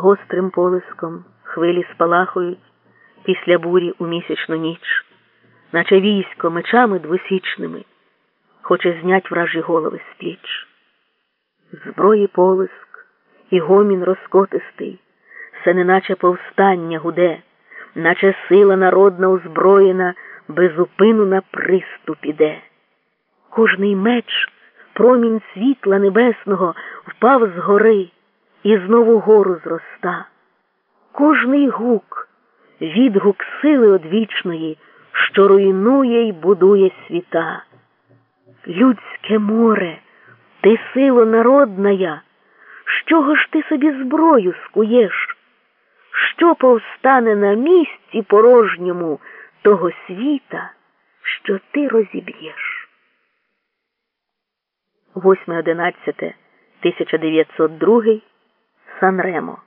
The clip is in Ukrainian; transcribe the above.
гострим полиском хвилі спалахують після бурі у місячну ніч, наче військо мечами двосічними, хоче знять вражі голови з пліч. Зброї полиск і гомін розкотистий, все неначе повстання гуде, наче сила народна озброєна безупину на приступ іде. Кожний меч, промінь світла небесного, впав з гори і знову гору зроста. Кожний гук, відгук сили одвічної, що руйнує й будує світа. Людське море, ти сило народная, з чого ж ти собі зброю скуєш? Що повстане на місці порожньому того світа, що ти розіб'єш? 8.11.1902 Санремо